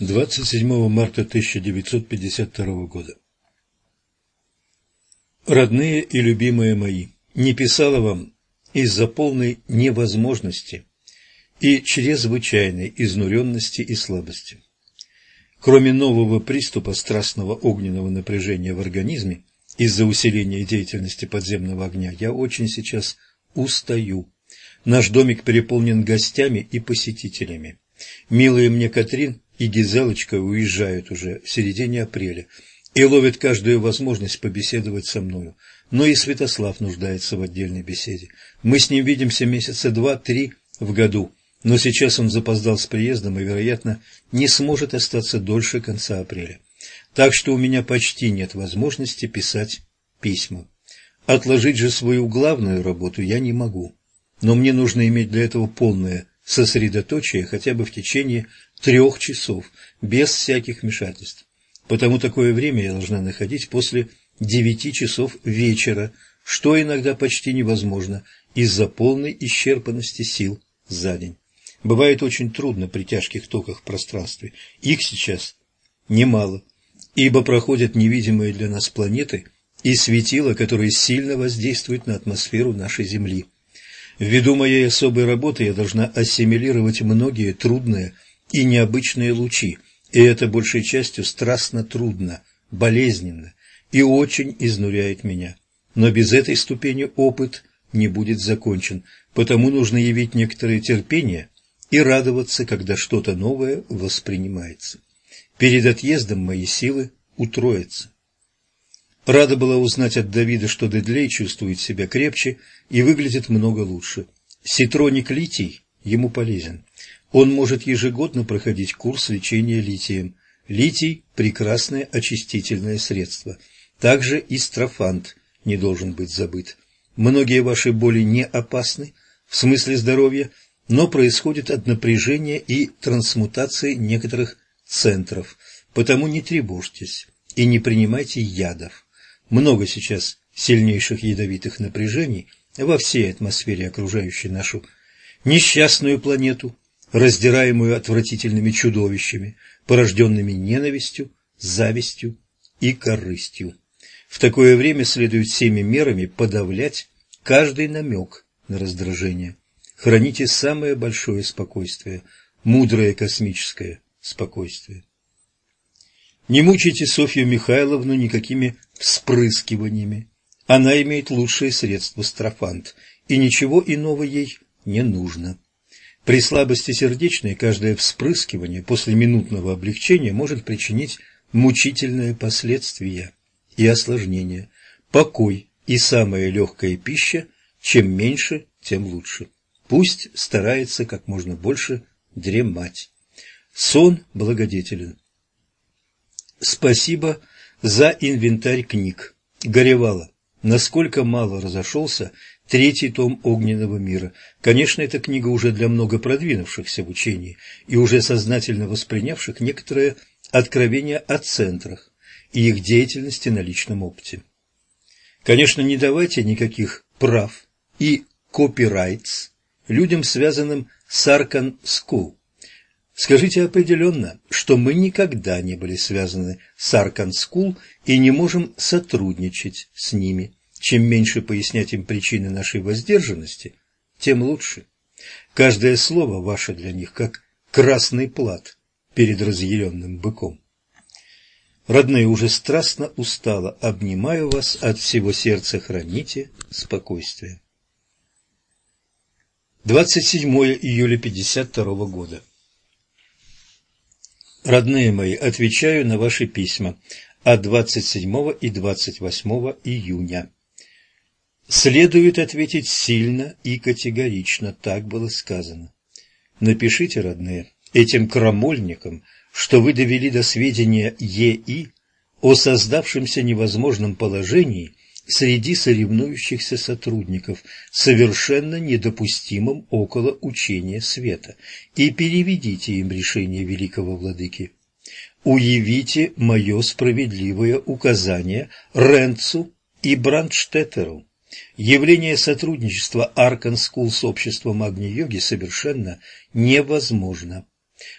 27 марта 1952 года. Родные и любимые мои, не писала вам из-за полной невозможности и чрезвычайной изнуренности и слабости. Кроме нового приступа страстного огненного напряжения в организме из-за усиления деятельности подземного огня, я очень сейчас устаю. Наш домик переполнен гостями и посетителями. Милые мне Катрин и Гизелочка уезжают уже в середине апреля и ловят каждую возможность побеседовать со мною. Но и Святослав нуждается в отдельной беседе. Мы с ним видимся месяца два-три в году, но сейчас он запоздал с приездом и, вероятно, не сможет остаться дольше конца апреля. Так что у меня почти нет возможности писать письма. Отложить же свою главную работу я не могу, но мне нужно иметь для этого полное сосредоточие хотя бы в течение трех часов, без всяких вмешательств. Потому такое время я должна находить после девяти часов вечера, что иногда почти невозможно из-за полной исчерпанности сил за день. Бывает очень трудно при тяжких токах в пространстве. Их сейчас немало, ибо проходят невидимые для нас планеты и светила, которые сильно воздействуют на атмосферу нашей Земли. Ввиду моей особой работы я должна ассимилировать многие трудные и необычные лучи, и это большей частью страстно трудно, болезненно и очень изнуряет меня. Но без этой ступени опыт не будет закончен, потому нужно явить некоторое терпение и радоваться, когда что-то новое воспринимается. Перед отъездом мои силы утроятся. Рада была узнать от Давида, что Дедлей чувствует себя крепче и выглядит много лучше. Ситроник литий ему полезен. Он может ежегодно проходить курс лечения литием. Литий – прекрасное очистительное средство. Также и строфант не должен быть забыт. Многие ваши боли не опасны в смысле здоровья, но происходят от напряжения и трансмутации некоторых центров, потому не тревожьтесь и не принимайте ядов. Много сейчас сильнейших ядовитых напряжений во всей атмосфере, окружающей нашу несчастную планету, раздираемую отвратительными чудовищами, порожденными ненавистью, завистью и корыстью. В такое время следует всеми мерами подавлять каждый намек на раздражение. Храните самое большое спокойствие, мудрое космическое спокойствие. Не мучайте Софью Михайловну никакими вспрыскиваниями. Она имеет лучшие средства строфант, и ничего иного ей не нужно. При слабости сердечной каждое вспрыскивание после минутного облегчения может причинить мучительные последствия и осложнения. Покой и самая легкая пища, чем меньше, тем лучше. Пусть старается как можно больше дремать. Сон благодетелен. Спасибо за инвентарь книг. Горевало. Насколько мало разошелся третий том «Огненного мира». Конечно, эта книга уже для много продвинувшихся в учении и уже сознательно воспринявших некоторые откровения о центрах и их деятельности на личном опыте. Конечно, не давайте никаких прав и copyrights людям, связанным с Arcane School. Скажите определенно, что мы никогда не были связаны с Arcane School и не можем сотрудничать с ними. Чем меньше пояснять им причины нашей воздержанности, тем лучше. Каждое слово ваше для них как красный плат перед разъяренным быком. Родные, уже страстно устала, обнимаю вас от всего сердца, храните спокойствие. 27 июля 52 года. Родные мои, отвечаю на ваши письма от 27 и 28 июня. Следует ответить сильно и категорично, так было сказано. Напишите, родные, этим крамольникам, что вы довели до сведения ЕИ о создавшемся невозможном положении среди соревнующихся сотрудников, совершенно недопустимым около учения света, и переведите им решение великого владыки. Уявите мое справедливое указание Ренцу и Брандштеттеру. Явление сотрудничества Arcane School с обществом Агни-йоги совершенно невозможно.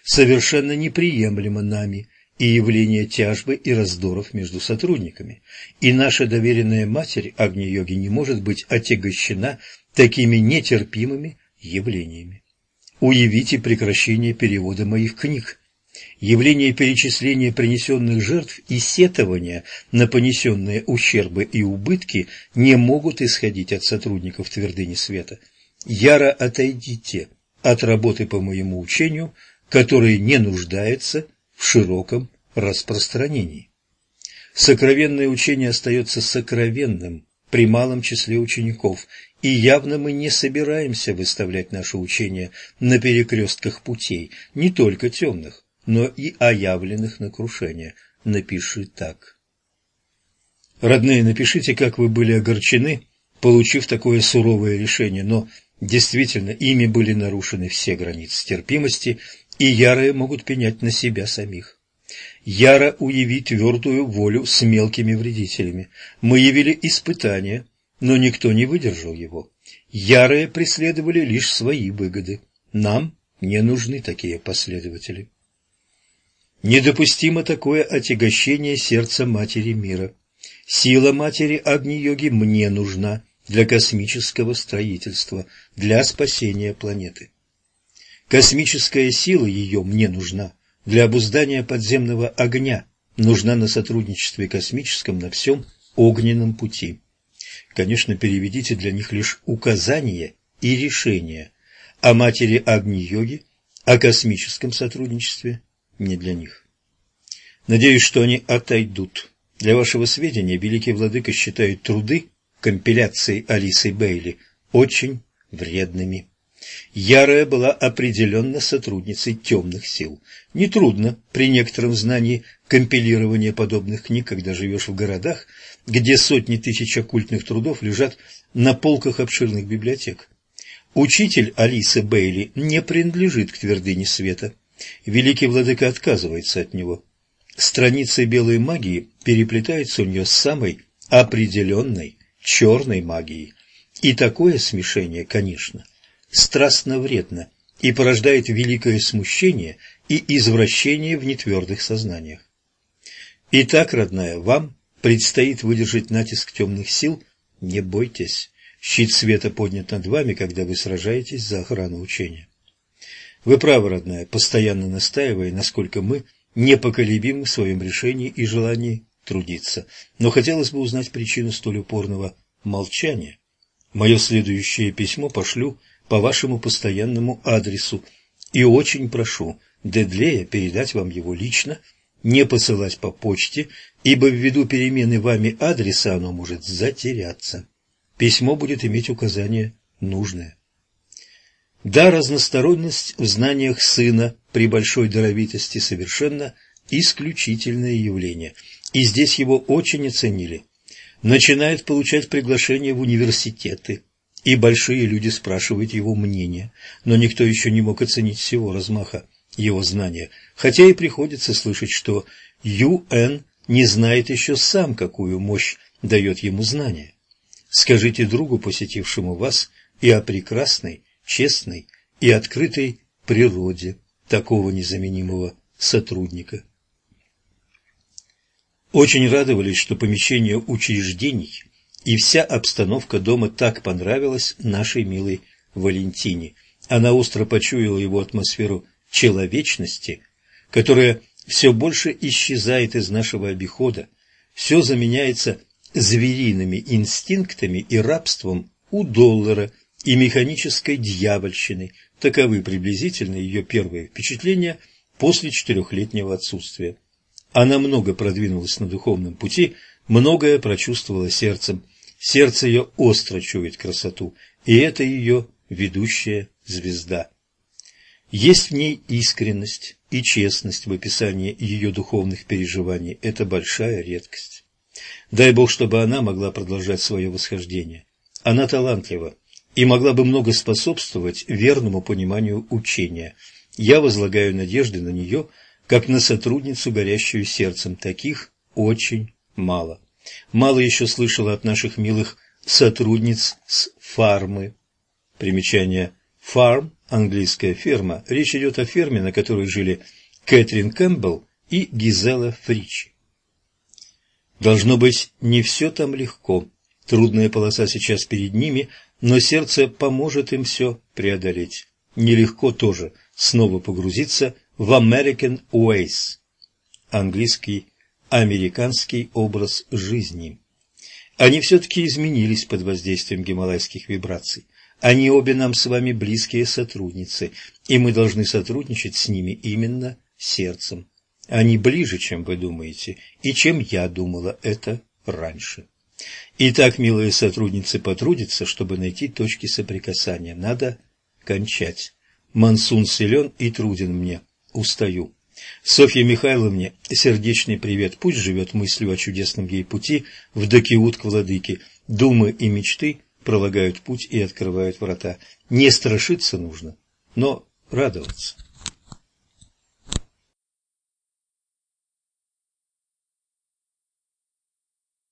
совершенно неприемлемо нами и явление тяжбы и раздоров между сотрудниками. И наша доверенная матерь Агни-йоги не может быть отягощена такими нетерпимыми явлениями. Уявите прекращение перевода моих книг. Явление перечисления принесенных жертв и сетования на понесенные ущербы и убытки не могут исходить от сотрудников твердыни света. Яро отойдите от работы по моему учению, которое не нуждается в широком распространении. Сокровенное учение остается сокровенным при малом числе учеников, и явно мы не собираемся выставлять наше учение на перекрестках путей, не только темных, но и оявленных на крушение. Напиши так. Родные, напишите, как вы были огорчены, получив такое суровое решение, но действительно ими были нарушены все границы терпимости, и ярые могут пенять на себя самих. Яро уяви твердую волю с мелкими вредителями. Мы явили испытание, но никто не выдержал его. Ярые преследовали лишь свои выгоды. Нам не нужны такие последователи. Недопустимо такое отягощение сердца Матери мира. Сила Матери Агни-йоги мне нужна для космического строительства, для спасения планеты. Космическая сила ее мне нужна для обуздания подземного огня, нужна на сотрудничестве космическом на всем огненном пути. Конечно, переведите для них лишь указания и решения о матери Агни-йоги, о космическом сотрудничестве не для них. Надеюсь, что они отойдут. Для вашего сведения, великий владыка считает труды компиляции Алисы Бейли очень вредными. Ярая была определенно сотрудницей темных сил. Нетрудно при некотором знании компилирования подобных книг, когда живешь в городах, где сотни тысяч оккультных трудов лежат на полках обширных библиотек. Учитель Алисы Бейли не принадлежит к твердыне света. Великий владыка отказывается от него. Страницы белой магии переплетаются у нее с самой определенной черной магией. И такое смешение, конечно, страстно вредно и порождает великое смущение и извращение в нетвердых сознаниях. Итак, родная, вам предстоит выдержать натиск темных сил, не бойтесь. Щит света поднят над вами, когда вы сражаетесь за охрану учения. Вы правы, родная, постоянно настаивая, насколько мы непоколебимы в своем решении и желании трудиться. Но хотелось бы узнать причину столь упорного молчания. Мое следующее письмо пошлю по вашему постоянному адресу и очень прошу Дедлея передать вам его лично, не посылать по почте, ибо ввиду перемены вами адреса оно может затеряться. Письмо будет иметь указание нужное. Да, разносторонность в знаниях сына при большой даровитости совершенно исключительное явление, и здесь его очень оценили. Начинает получать приглашения в университеты, и большие люди спрашивают его мнение, но никто еще не мог оценить всего размаха его знания, хотя и приходится слышать, что Ю.Н. не знает еще сам, какую мощь дает ему знание. Скажите другу, посетившему вас, и о прекрасной, честной и открытой природе такого незаменимого сотрудника. Очень радовались, что помещение учреждений и вся обстановка дома так понравилась нашей милой Валентине. Она остро почуяла его атмосферу человечности, которая все больше исчезает из нашего обихода, все заменяется звериными инстинктами и рабством у доллара и механической дьявольщиной. Таковы приблизительно ее первые впечатления после четырехлетнего отсутствия. Она много продвинулась на духовном пути, многое прочувствовала сердцем, Сердце ее остро чует красоту, и это ее ведущая звезда. Есть в ней искренность и честность в описании ее духовных переживаний. Это большая редкость. Дай Бог, чтобы она могла продолжать свое восхождение. Она талантлива и могла бы много способствовать верному пониманию учения. Я возлагаю надежды на нее, как на сотрудницу, горящую сердцем. Таких очень мало. Мало еще слышала от наших милых сотрудниц с фармы. Примечание Farm, английская ферма, речь идет о ферме, на которой жили Кэтрин Кэмпбелл и Гизела Фричи. Должно быть, не все там легко. Трудная полоса сейчас перед ними, но сердце поможет им все преодолеть. Нелегко тоже снова погрузиться в American Ways, английский американский образ жизни. Они все-таки изменились под воздействием гималайских вибраций. Они обе нам с вами близкие сотрудницы, и мы должны сотрудничать с ними именно сердцем. Они ближе, чем вы думаете, и чем я думала это раньше. Итак, милые сотрудницы, потрудиться, чтобы найти точки соприкасания. Надо кончать. Мансун силен и труден мне. Устаю. Софье Михайловне сердечный привет. Пусть живет мыслью о чудесном ей пути в Дакиут к владыке. Думы и мечты пролагают путь и открывают врата. Не страшиться нужно, но радоваться.